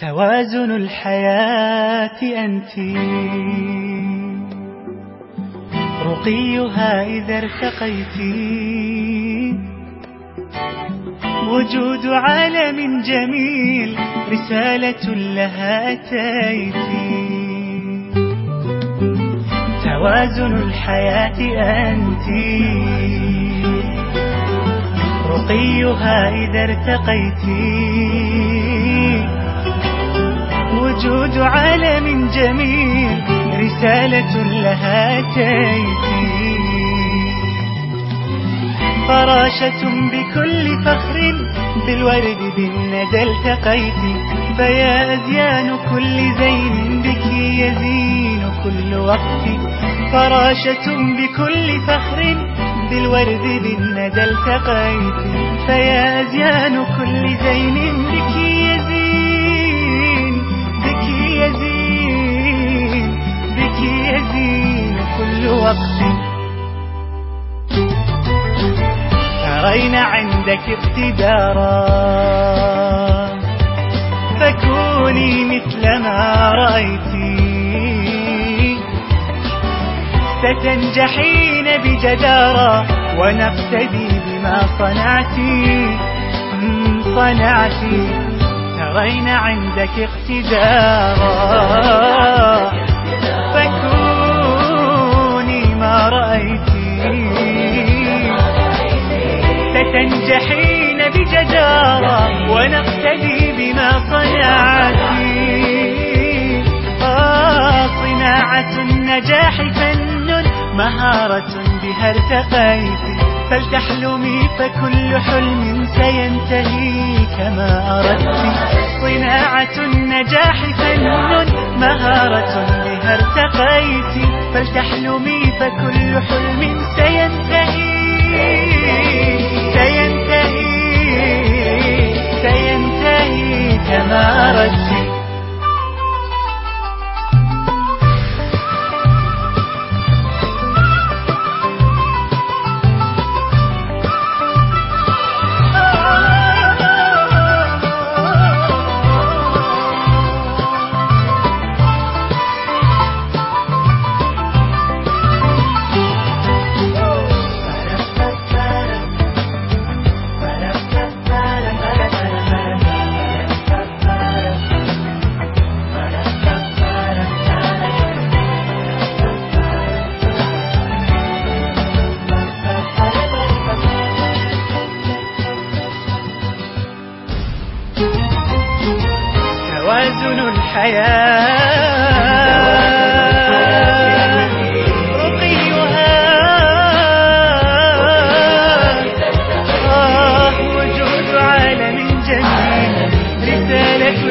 توازن الحياة أنتِ. رقيها إذا ارتقيت. وجود عالم جميل رسالة لها أتيت. توازن الحياة أنت. رقيها إذا ارتقيت. وجود عالم جميل رسالة لها أتيت فراشة بكل فخر بالورد بالندى التقيت. فيا أزيان كل زين بك يزين كل وقت. فراشة بكل فخر بالورد بالندى التقيت. فيا أزيان كل زين بك ترين عندك اقتدارا؟ فكوني مثل ما رأيت. ستنجحين بجدارة ونقتدي بما صنعت. صنعت. ترين عندك اقتدارا؟ ستنجحين بجدارة ونقتدي بما صنعت آه صناعة النجاح فن مهارة بها ارتقيت. فلتحلمي فكل حلم سينتهي كما أردت. صناعة النجاح فن مهارة بها ارتقيت. فلتحلمي فكل حلم سينتهي توازن الحياة. رقيها وجود عالم جميل رسالة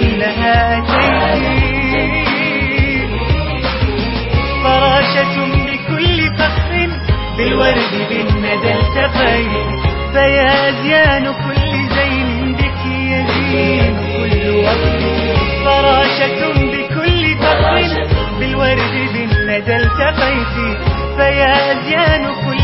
فراشة بكل فخر بالورد بالندى التقيت فيا أزيان كل التقيت فيا أزيان كل